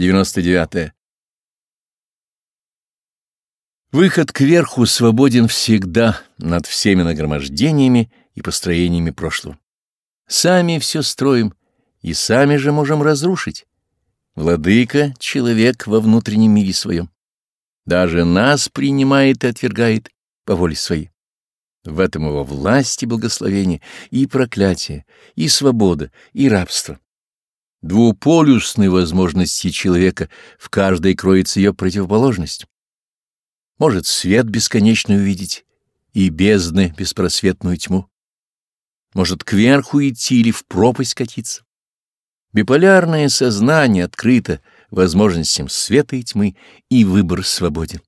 99. -е. Выход кверху свободен всегда над всеми нагромождениями и построениями прошлого. Сами все строим и сами же можем разрушить. Владыка — человек во внутреннем мире своем. Даже нас принимает и отвергает по воле своей. В этом его власть и благословение, и проклятие, и свобода, и рабство. Двуполюсной возможности человека, в каждой кроется ее противоположность. Может свет бесконечный увидеть и бездны беспросветную тьму. Может кверху идти или в пропасть катиться. Биполярное сознание открыто возможностям света и тьмы, и выбор свободен.